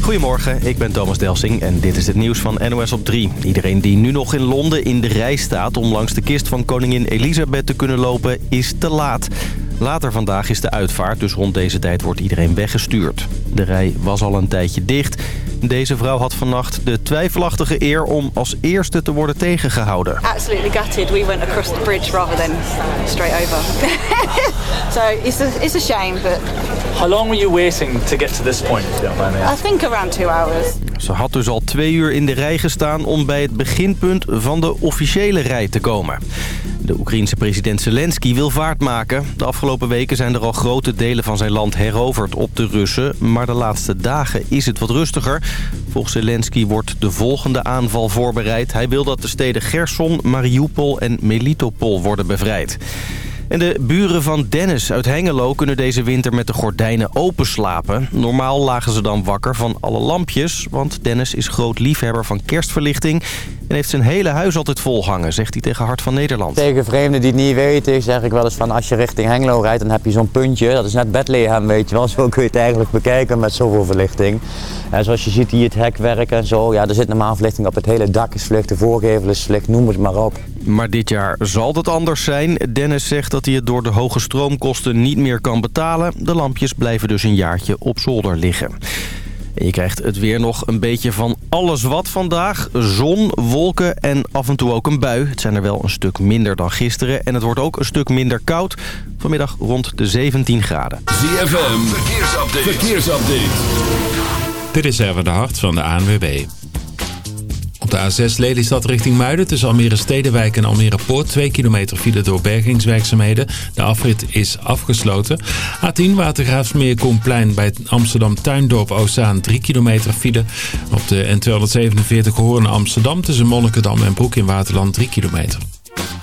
Goedemorgen, ik ben Thomas Delsing en dit is het nieuws van NOS op 3. Iedereen die nu nog in Londen in de rij staat om langs de kist van koningin Elisabeth te kunnen lopen, is te laat. Later vandaag is de uitvaart, dus rond deze tijd wordt iedereen weggestuurd. De rij was al een tijdje dicht. Deze vrouw had vannacht de twijfelachtige eer om als eerste te worden tegengehouden. Absolutely gutted. We went across the bridge rather than straight over. so it's a, it's a shame, but How long were you waiting to get to this point, I think around two hours. Ze had dus al twee uur in de rij gestaan om bij het beginpunt van de officiële rij te komen. De Oekraïense president Zelensky wil vaart maken. De afgelopen weken zijn er al grote delen van zijn land heroverd op de Russen. Maar de laatste dagen is het wat rustiger. Volgens Zelensky wordt de volgende aanval voorbereid. Hij wil dat de steden Gerson, Mariupol en Melitopol worden bevrijd. En de buren van Dennis uit Hengelo kunnen deze winter met de gordijnen open slapen. Normaal lagen ze dan wakker van alle lampjes, want Dennis is groot liefhebber van kerstverlichting... en heeft zijn hele huis altijd vol hangen, zegt hij tegen Hart van Nederland. Tegen vreemden die het niet weten, zeg ik wel eens van als je richting Hengelo rijdt, dan heb je zo'n puntje. Dat is net Bethlehem, weet je wel. Zo kun je het eigenlijk bekijken met zoveel verlichting. En zoals je ziet hier het hekwerk en zo, ja, er zit normaal verlichting op. Het hele dak is verlicht, de voorgevel is verlicht, noem het maar op. Maar dit jaar zal het anders zijn. Dennis zegt dat hij het door de hoge stroomkosten niet meer kan betalen. De lampjes blijven dus een jaartje op zolder liggen. En je krijgt het weer nog een beetje van alles wat vandaag. Zon, wolken en af en toe ook een bui. Het zijn er wel een stuk minder dan gisteren. En het wordt ook een stuk minder koud. Vanmiddag rond de 17 graden. ZFM, verkeersupdate. verkeersupdate. Dit is even de hart van de ANWB. Op de A6 Lelystad richting Muiden tussen Almere Stedenwijk en Almere Poort. 2 kilometer file door bergingswerkzaamheden. De afrit is afgesloten. A10 Watergraafsmeer Koenplein bij Amsterdam Tuindorp Oostzaan 3 kilometer file. Op de N247 Hoorn Amsterdam tussen Monnikendam en Broek in Waterland 3 kilometer.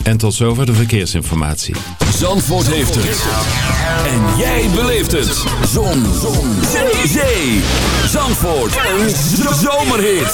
En tot zover de verkeersinformatie. Zandvoort heeft het. En jij beleeft het. Zon. Zon. Zee. Zee. Zandvoort. Een zomerhit.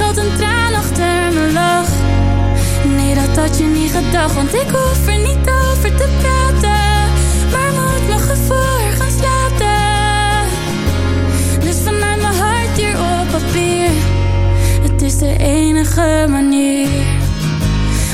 Schuilt een traan mijn lach. Nee, dat had je niet gedacht, want ik hoef er niet over te praten. Maar moet mijn gevoel gaan slapen. Dus vanuit mijn hart hier op papier. Het is de enige manier.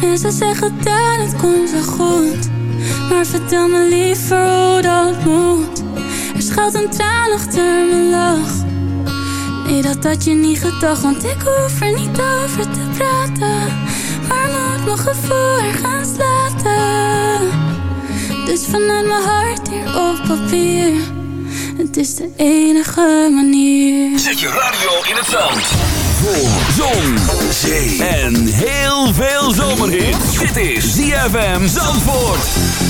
Mensen zeggen dat het komt wel goed, maar vertel me liever hoe dat moet. Er schuilt een traan achter mijn lach. Nee, dat had je niet gedacht, want ik hoef er niet over te praten. Maar moet mijn gevoel gaan slaten. Dus vanuit mijn hart hier op papier. Het is de enige manier. Zet je radio in het zand. Voor zon, zee en heel veel zomerhit. Dit is ZFM Zandvoort.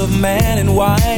of man and wife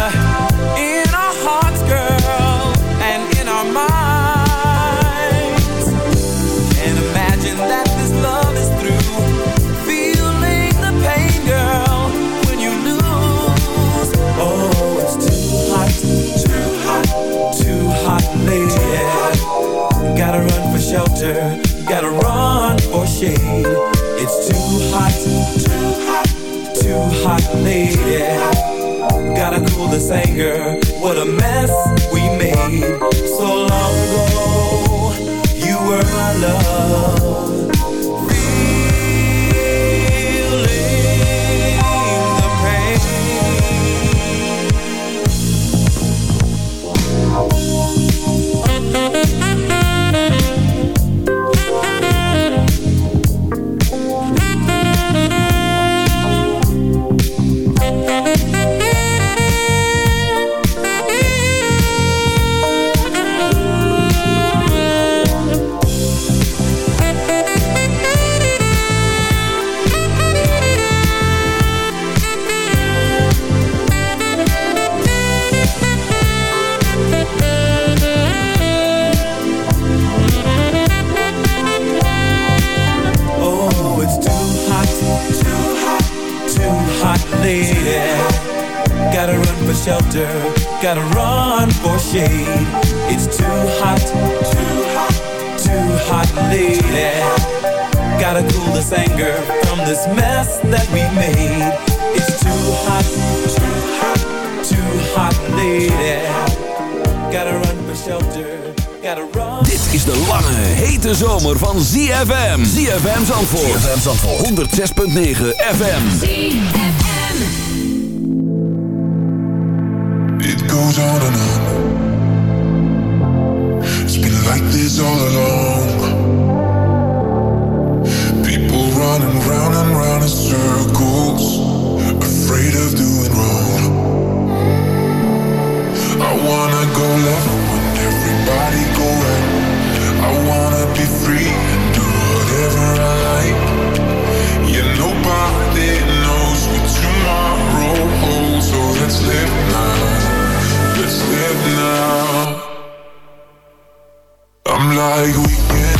this anger. What a mess we made so long ago. Shade. It's too hot, too hot, too hot, lady. Gotta cool this anger from this mess that we made. It's too hot, too hot, too hot, lady. Gotta run for shelter, gotta run. Dit is de lange, hete zomer van ZFM. ZFM Zandvoort. ZFM Zandvoort. 106.9 FM. It goes on and on. this all along. People running round and round in circles, afraid of doing wrong. I wanna go left when everybody go right. I wanna be free and do whatever I like. Yeah, nobody knows what tomorrow holds, so let's live now. Let's live now like we can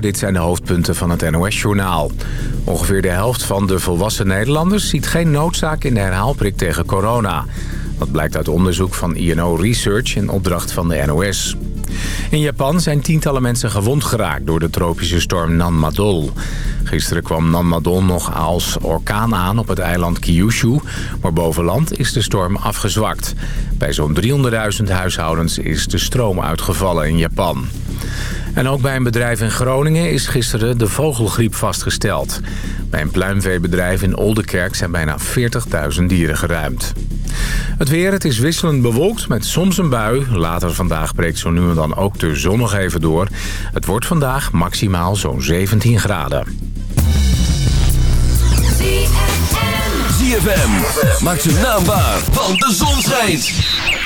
Dit zijn de hoofdpunten van het NOS-journaal. Ongeveer de helft van de volwassen Nederlanders ziet geen noodzaak in de herhaalprik tegen corona. Dat blijkt uit onderzoek van INO Research in opdracht van de NOS. In Japan zijn tientallen mensen gewond geraakt door de tropische storm Nanmadol. Gisteren kwam Nanmadol nog als orkaan aan op het eiland Kyushu, maar boven land is de storm afgezwakt. Bij zo'n 300.000 huishoudens is de stroom uitgevallen in Japan. En ook bij een bedrijf in Groningen is gisteren de vogelgriep vastgesteld. Bij een pluimveebedrijf in Oldenkerk zijn bijna 40.000 dieren geruimd. Het weer, het is wisselend bewolkt met soms een bui. Later vandaag breekt zo nu en dan ook de zon nog even door. Het wordt vandaag maximaal zo'n 17 graden. ZFM maakt zijn naam waar, want de zon schijnt.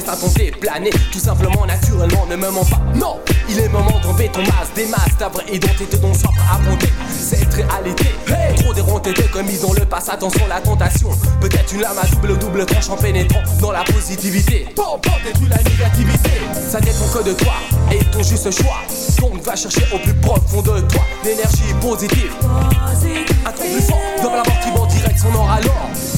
Chanter, planer, tout simplement, naturellement, ne me mens pas. Non, il est moment d'enlever ton masque, des masques, ta vraie identité dont soif à affronter cette réalité. Hey, trop déronté, t'es commis dans le passé, attention la tentation. Peut-être une lame à double double tranche en pénétrant dans la positivité. Bon, bon, détruis la négativité. Ça dépend que de toi et ton juste choix. Donc va chercher au plus profond de toi l'énergie positive. Un plus fort dans la mort qui va en direction nord alors.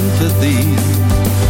sympathy.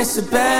it's a bad